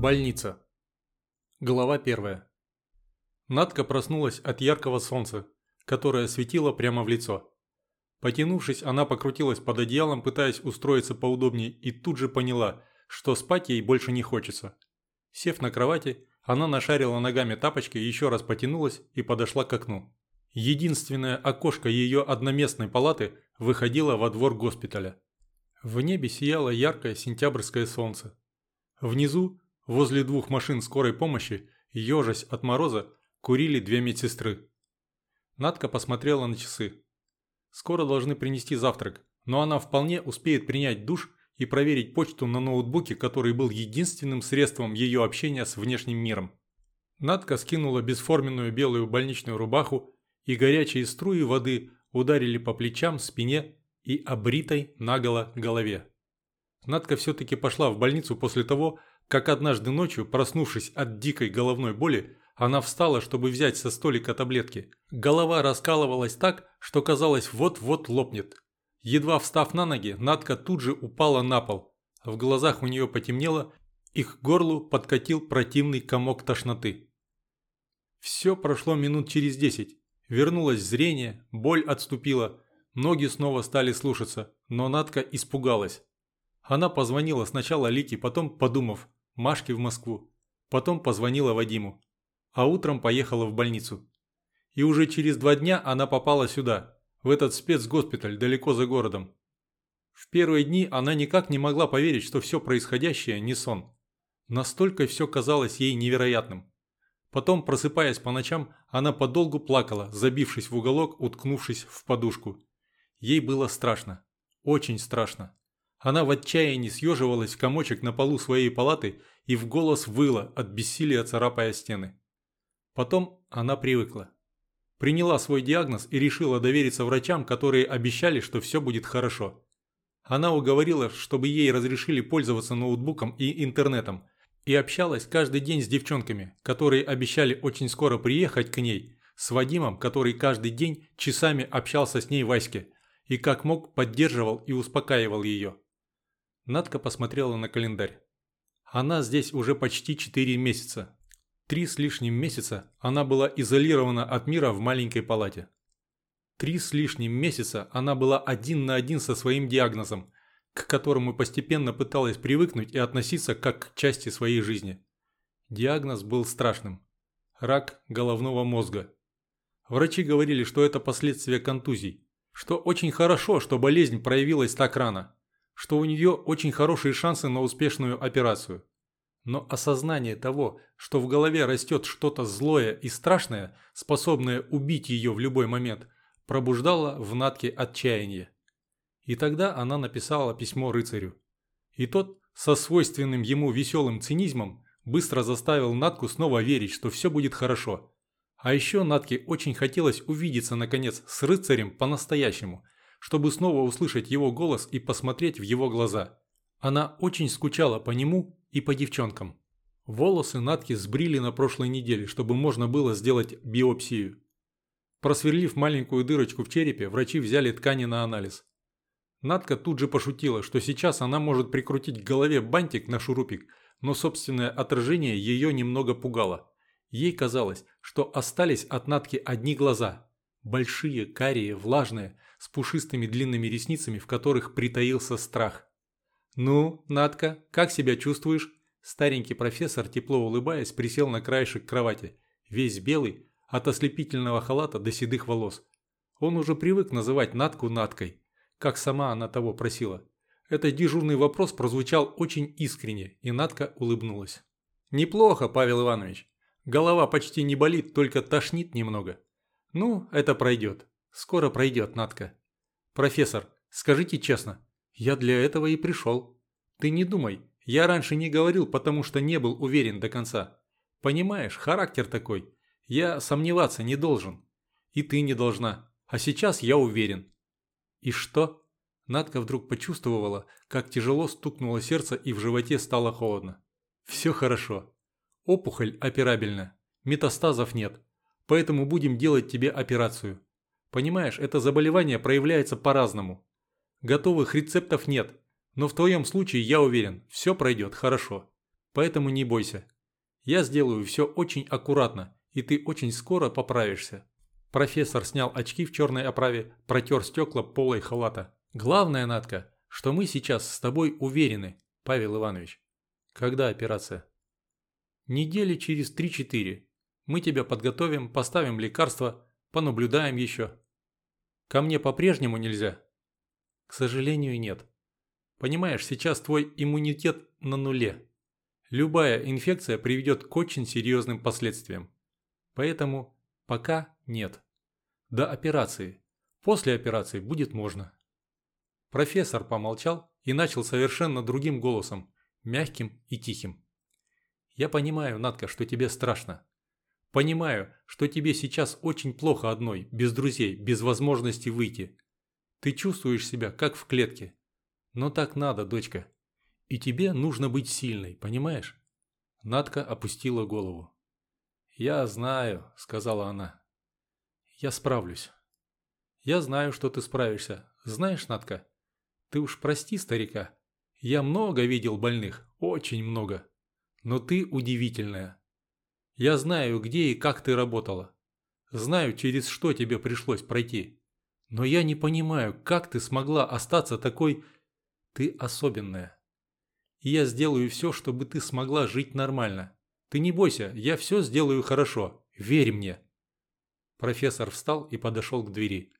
Больница. Глава первая. Надка проснулась от яркого солнца, которое светило прямо в лицо. Потянувшись, она покрутилась под одеялом, пытаясь устроиться поудобнее, и тут же поняла, что спать ей больше не хочется. Сев на кровати, она нашарила ногами тапочки, еще раз потянулась и подошла к окну. Единственное окошко ее одноместной палаты выходило во двор госпиталя. В небе сияло яркое сентябрьское солнце. Внизу, возле двух машин скорой помощи, ежась от мороза, курили две медсестры. Надка посмотрела на часы. Скоро должны принести завтрак, но она вполне успеет принять душ и проверить почту на ноутбуке, который был единственным средством ее общения с внешним миром. Надка скинула бесформенную белую больничную рубаху, и горячие струи воды ударили по плечам, спине и обритой наголо голове. Надка все-таки пошла в больницу после того, как однажды ночью, проснувшись от дикой головной боли, она встала, чтобы взять со столика таблетки. Голова раскалывалась так, что казалось вот-вот лопнет. Едва встав на ноги, Надка тут же упала на пол. В глазах у нее потемнело, их горлу подкатил противный комок тошноты. Все прошло минут через десять. Вернулось зрение, боль отступила, ноги снова стали слушаться, но Надка испугалась. Она позвонила сначала Лике, потом, подумав, Машке в Москву, потом позвонила Вадиму, а утром поехала в больницу. И уже через два дня она попала сюда, в этот спецгоспиталь далеко за городом. В первые дни она никак не могла поверить, что все происходящее не сон. Настолько все казалось ей невероятным. Потом, просыпаясь по ночам, она подолгу плакала, забившись в уголок, уткнувшись в подушку. Ей было страшно. Очень страшно. Она в отчаянии съеживалась в комочек на полу своей палаты и в голос выла от бессилия царапая стены. Потом она привыкла. Приняла свой диагноз и решила довериться врачам, которые обещали, что все будет хорошо. Она уговорила, чтобы ей разрешили пользоваться ноутбуком и интернетом, и общалась каждый день с девчонками, которые обещали очень скоро приехать к ней, с Вадимом, который каждый день часами общался с ней в Аське, и как мог поддерживал и успокаивал ее. Надка посмотрела на календарь. Она здесь уже почти 4 месяца. Три с лишним месяца она была изолирована от мира в маленькой палате. Три с лишним месяца она была один на один со своим диагнозом, к которому постепенно пыталась привыкнуть и относиться как к части своей жизни. Диагноз был страшным. Рак головного мозга. Врачи говорили, что это последствия контузий, что очень хорошо, что болезнь проявилась так рано, что у нее очень хорошие шансы на успешную операцию. Но осознание того, что в голове растет что-то злое и страшное, способное убить ее в любой момент, пробуждало в Натке отчаяние. И тогда она написала письмо рыцарю. И тот, со свойственным ему веселым цинизмом, быстро заставил Натку снова верить, что все будет хорошо. А еще Натке очень хотелось увидеться, наконец, с рыцарем по-настоящему, чтобы снова услышать его голос и посмотреть в его глаза. Она очень скучала по нему и по девчонкам. Волосы Натки сбрили на прошлой неделе, чтобы можно было сделать биопсию. Просверлив маленькую дырочку в черепе, врачи взяли ткани на анализ. Натка тут же пошутила, что сейчас она может прикрутить к голове бантик на шурупик, но собственное отражение ее немного пугало. Ей казалось, что остались от Натки одни глаза. Большие, карие, влажные, с пушистыми длинными ресницами, в которых притаился страх. «Ну, Натка, как себя чувствуешь?» Старенький профессор, тепло улыбаясь, присел на краешек кровати, весь белый, от ослепительного халата до седых волос. Он уже привык называть Натку Наткой, как сама она того просила. Этот дежурный вопрос прозвучал очень искренне, и Натка улыбнулась. «Неплохо, Павел Иванович. Голова почти не болит, только тошнит немного. Ну, это пройдет. Скоро пройдет, Натка. Профессор, скажите честно, я для этого и пришел. Ты не думай, я раньше не говорил, потому что не был уверен до конца. Понимаешь, характер такой. Я сомневаться не должен. И ты не должна. А сейчас я уверен. И что? Надка вдруг почувствовала, как тяжело стукнуло сердце и в животе стало холодно. Все хорошо. Опухоль операбельна. Метастазов нет. Поэтому будем делать тебе операцию. Понимаешь, это заболевание проявляется по-разному. Готовых рецептов нет, но в твоем случае я уверен, все пройдет хорошо. Поэтому не бойся. Я сделаю все очень аккуратно, и ты очень скоро поправишься. Профессор снял очки в черной оправе, протер стекла полой халата. Главное, Натка, что мы сейчас с тобой уверены, Павел Иванович. Когда операция? Недели через 3-4. Мы тебя подготовим, поставим лекарства, понаблюдаем еще. Ко мне по-прежнему нельзя? К сожалению, нет. Понимаешь, сейчас твой иммунитет на нуле. Любая инфекция приведет к очень серьезным последствиям. Поэтому пока нет. До операции. После операции будет можно. Профессор помолчал и начал совершенно другим голосом, мягким и тихим. Я понимаю, Натка, что тебе страшно. Понимаю, что тебе сейчас очень плохо одной, без друзей, без возможности выйти. Ты чувствуешь себя, как в клетке. Но так надо, дочка. И тебе нужно быть сильной, понимаешь? Надка опустила голову. «Я знаю», — сказала она. «Я справлюсь». «Я знаю, что ты справишься. Знаешь, Надка, ты уж прости старика. Я много видел больных, очень много. Но ты удивительная. Я знаю, где и как ты работала. Знаю, через что тебе пришлось пройти. Но я не понимаю, как ты смогла остаться такой... Ты особенная. И я сделаю все, чтобы ты смогла жить нормально. Ты не бойся, я все сделаю хорошо. Верь мне. Профессор встал и подошел к двери.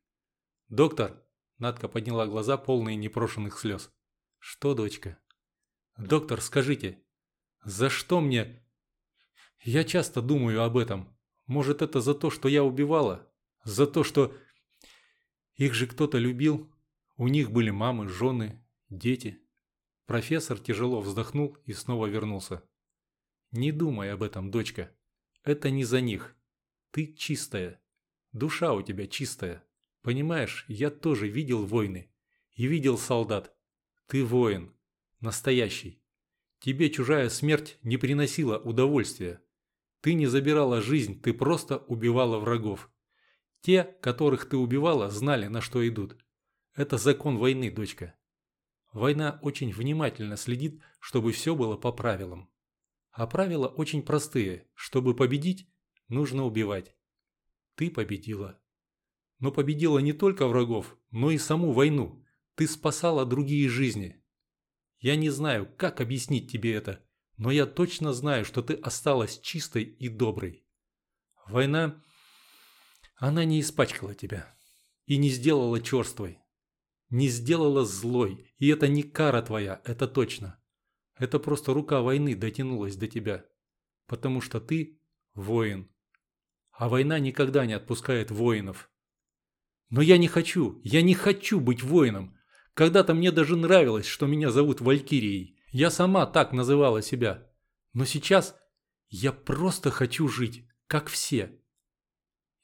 «Доктор!» Надка подняла глаза, полные непрошенных слез. «Что, дочка?» «Доктор, скажите, за что мне...» «Я часто думаю об этом. Может, это за то, что я убивала? За то, что... Их же кто-то любил? У них были мамы, жены, дети?» Профессор тяжело вздохнул и снова вернулся. «Не думай об этом, дочка. Это не за них. Ты чистая. Душа у тебя чистая. Понимаешь, я тоже видел войны. И видел солдат. Ты воин. Настоящий. Тебе чужая смерть не приносила удовольствия. Ты не забирала жизнь, ты просто убивала врагов. Те, которых ты убивала, знали, на что идут. Это закон войны, дочка. Война очень внимательно следит, чтобы все было по правилам. А правила очень простые. Чтобы победить, нужно убивать. Ты победила. Но победила не только врагов, но и саму войну. Ты спасала другие жизни. Я не знаю, как объяснить тебе это, но я точно знаю, что ты осталась чистой и доброй. Война, она не испачкала тебя и не сделала черствой не сделала злой, и это не кара твоя, это точно. Это просто рука войны дотянулась до тебя. Потому что ты воин. А война никогда не отпускает воинов. Но я не хочу, я не хочу быть воином. Когда-то мне даже нравилось, что меня зовут Валькирией. Я сама так называла себя. Но сейчас я просто хочу жить, как все.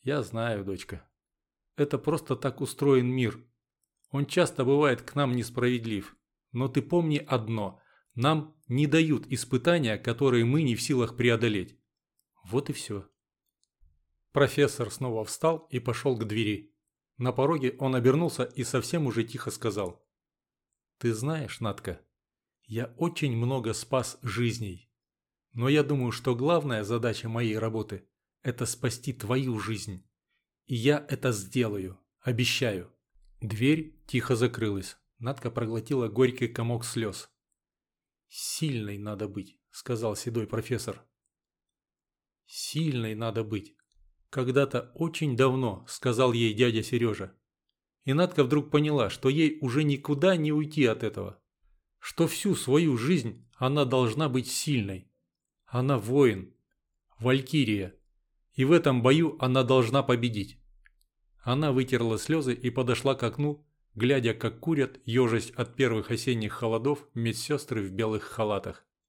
Я знаю, дочка. Это просто так устроен мир. Он часто бывает к нам несправедлив. Но ты помни одно. Нам не дают испытания, которые мы не в силах преодолеть. Вот и все. Профессор снова встал и пошел к двери. На пороге он обернулся и совсем уже тихо сказал. «Ты знаешь, Натка, я очень много спас жизней. Но я думаю, что главная задача моей работы – это спасти твою жизнь. И я это сделаю, обещаю». Дверь тихо закрылась. Надка проглотила горький комок слез. «Сильной надо быть», — сказал седой профессор. «Сильной надо быть. Когда-то очень давно», — сказал ей дядя Сережа. И Надка вдруг поняла, что ей уже никуда не уйти от этого. Что всю свою жизнь она должна быть сильной. Она воин, валькирия. И в этом бою она должна победить. Она вытерла слезы и подошла к окну, глядя, как курят, ежесть от первых осенних холодов, медсестры в белых халатах.